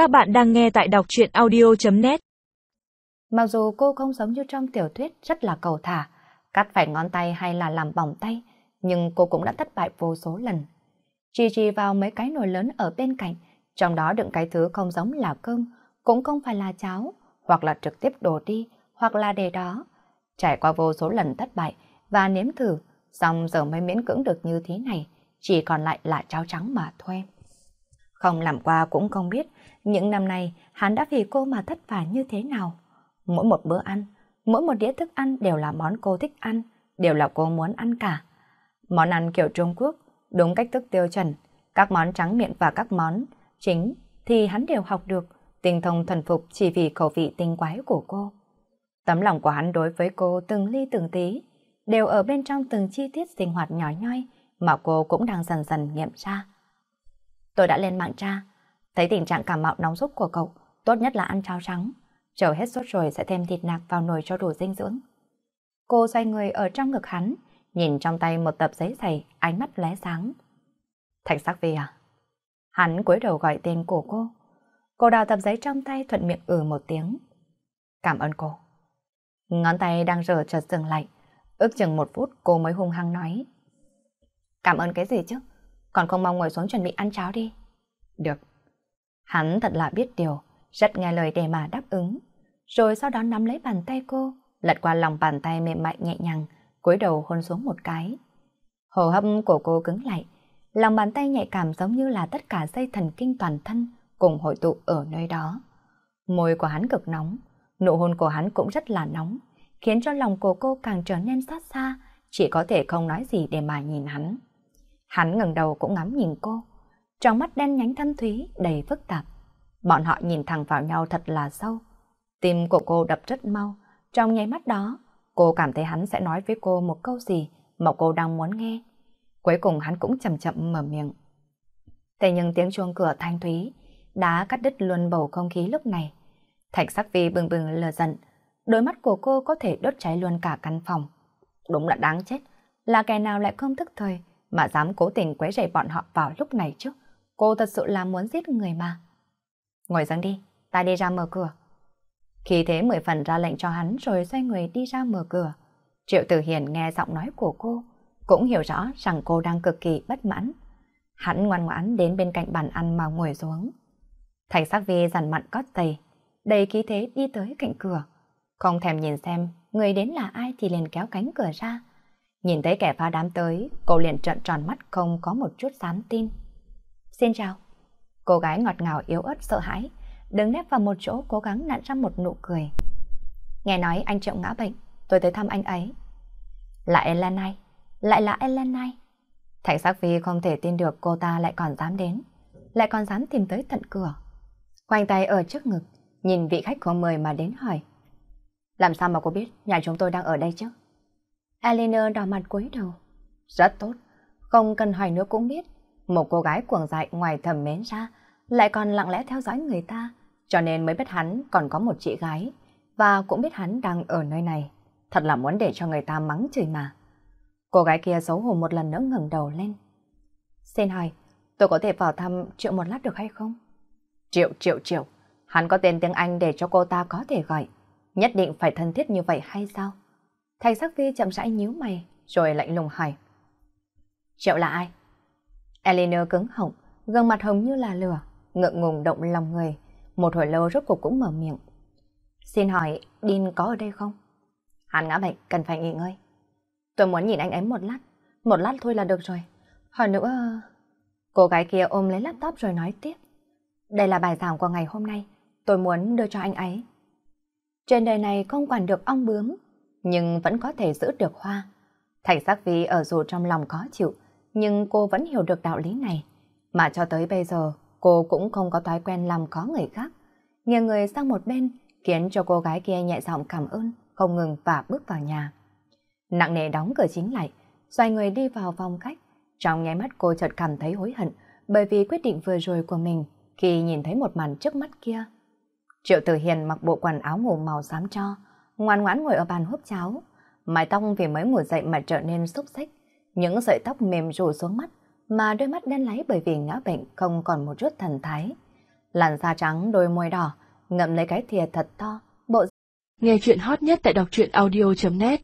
Các bạn đang nghe tại đọc chuyện audio.net Mặc dù cô không giống như trong tiểu thuyết rất là cầu thả, cắt phải ngón tay hay là làm bỏng tay, nhưng cô cũng đã thất bại vô số lần. Chi chi vào mấy cái nồi lớn ở bên cạnh, trong đó đựng cái thứ không giống là cơm, cũng không phải là cháo, hoặc là trực tiếp đổ đi, hoặc là để đó. Trải qua vô số lần thất bại và nếm thử, xong giờ mới miễn cưỡng được như thế này, chỉ còn lại là cháo trắng mà thôi. Không làm qua cũng không biết, những năm nay hắn đã vì cô mà thất vả như thế nào. Mỗi một bữa ăn, mỗi một đĩa thức ăn đều là món cô thích ăn, đều là cô muốn ăn cả. Món ăn kiểu Trung Quốc, đúng cách thức tiêu chuẩn, các món trắng miệng và các món chính thì hắn đều học được, tinh thông thuần phục chỉ vì khẩu vị tinh quái của cô. Tấm lòng của hắn đối với cô từng ly từng tí, đều ở bên trong từng chi tiết sinh hoạt nhỏ nhoi mà cô cũng đang dần dần nghiệm ra. Tôi đã lên mạng tra, thấy tình trạng cảm mạo nóng sốt của cậu, tốt nhất là ăn cháo trắng. Chờ hết sốt rồi sẽ thêm thịt nạc vào nồi cho đủ dinh dưỡng. Cô xoay người ở trong ngực hắn, nhìn trong tay một tập giấy dày, ánh mắt lóe sáng. Thạch sắc vi à? Hắn cúi đầu gọi tên của cô. Cô đào tập giấy trong tay thuận miệng ừ một tiếng. Cảm ơn cô. Ngón tay đang rờ chợt dừng lại. Ước chừng một phút cô mới hung hăng nói. Cảm ơn cái gì chứ? Còn không mong ngồi xuống chuẩn bị ăn cháo đi. Được. Hắn thật là biết điều, rất nghe lời để mà đáp ứng. Rồi sau đó nắm lấy bàn tay cô, lật qua lòng bàn tay mềm mại nhẹ nhàng, cúi đầu hôn xuống một cái. Hồ hấp của cô cứng lại, lòng bàn tay nhạy cảm giống như là tất cả dây thần kinh toàn thân cùng hội tụ ở nơi đó. Môi của hắn cực nóng, nụ hôn của hắn cũng rất là nóng, khiến cho lòng của cô càng trở nên xót xa, chỉ có thể không nói gì để mà nhìn hắn. Hắn ngẩng đầu cũng ngắm nhìn cô, trong mắt đen nhánh thâm thúy đầy phức tạp. Bọn họ nhìn thẳng vào nhau thật là sâu. Tim của cô đập rất mau, trong nháy mắt đó, cô cảm thấy hắn sẽ nói với cô một câu gì mà cô đang muốn nghe. Cuối cùng hắn cũng chậm chậm mở miệng. Thế nhưng tiếng chuông cửa thanh thúy đã cắt đứt luôn bầu không khí lúc này. Thạch sắc vi bừng bừng lờ giận, đôi mắt của cô có thể đốt cháy luôn cả căn phòng. Đúng là đáng chết, là kẻ nào lại không thức thời, mà dám cố tình quấy rầy bọn họ vào lúc này chứ. Cô thật sự là muốn giết người mà. Ngồi dâng đi, ta đi ra mở cửa. Khi thế mười phần ra lệnh cho hắn rồi xoay người đi ra mở cửa. Triệu Tử Hiền nghe giọng nói của cô, cũng hiểu rõ rằng cô đang cực kỳ bất mãn. Hắn ngoan ngoãn đến bên cạnh bàn ăn mà ngồi xuống. Thành sắc vi dằn mặn cót tầy, đầy khí thế đi tới cạnh cửa. Không thèm nhìn xem người đến là ai thì liền kéo cánh cửa ra. Nhìn thấy kẻ phá đám tới, cô liền trợn tròn mắt không có một chút dám tin. Xin chào. Cô gái ngọt ngào yếu ớt sợ hãi, đứng nép vào một chỗ cố gắng nặn ra một nụ cười. Nghe nói anh Triệu ngã bệnh, tôi tới thăm anh ấy. Là Elenai, lại là Elenai. Thạch sắc vi không thể tin được cô ta lại còn dám đến, lại còn dám tìm tới tận cửa. Khoanh tay ở trước ngực, nhìn vị khách có mời mà đến hỏi. Làm sao mà cô biết nhà chúng tôi đang ở đây chứ? Eleanor đỏ mặt cúi đầu. Rất tốt, không cần hỏi nữa cũng biết. Một cô gái cuồng dại ngoài thầm mến ra, lại còn lặng lẽ theo dõi người ta, cho nên mới biết hắn còn có một chị gái, và cũng biết hắn đang ở nơi này. Thật là muốn để cho người ta mắng chửi mà. Cô gái kia xấu hổ một lần nữa ngẩng đầu lên. Xin hỏi, tôi có thể vào thăm Triệu một lát được hay không? Triệu, Triệu, Triệu. Hắn có tên tiếng Anh để cho cô ta có thể gọi. Nhất định phải thân thiết như vậy hay sao? Thành sắc vi chậm rãi nhíu mày, rồi lạnh lùng hỏi. Triệu là ai? Eleanor cứng họng, gương mặt hồng như là lửa, ngượng ngùng động lòng người. Một hồi lâu rốt cuộc cũng mở miệng. Xin hỏi, Dean có ở đây không? Hắn ngã bệnh, cần phải nghỉ ngơi. Tôi muốn nhìn anh ấy một lát, một lát thôi là được rồi. Hỏi nữa... Cô gái kia ôm lấy laptop rồi nói tiếp. Đây là bài giảng của ngày hôm nay, tôi muốn đưa cho anh ấy. Trên đời này không quản được ong bướm, nhưng vẫn có thể giữ được hoa. Thạch sắc vi ở dù trong lòng khó chịu, nhưng cô vẫn hiểu được đạo lý này. Mà cho tới bây giờ, cô cũng không có thói quen làm khó người khác. Nghiêng người sang một bên, khiến cho cô gái kia nhẹ giọng cảm ơn, không ngừng và bước vào nhà. Nặng nề đóng cửa chính lại, xoay người đi vào phòng khách. Trong nháy mắt cô chợt cảm thấy hối hận bởi vì quyết định vừa rồi của mình khi nhìn thấy một màn trước mắt kia. Triệu Tử Hiền mặc bộ quần áo ngủ màu xám cho, ngoan ngoãn ngồi ở bàn húp cháo. Mái tóc vì mới ngủ dậy mà trở nên xúc xích, những sợi tóc mềm rủ xuống mắt, mà đôi mắt đen láy bởi vì ngã bệnh không còn một chút thần thái. Làn da trắng đôi môi đỏ, ngậm lấy cái thìa thật to, bộ Nghe chuyện hot nhất tại đọc truyện audio.net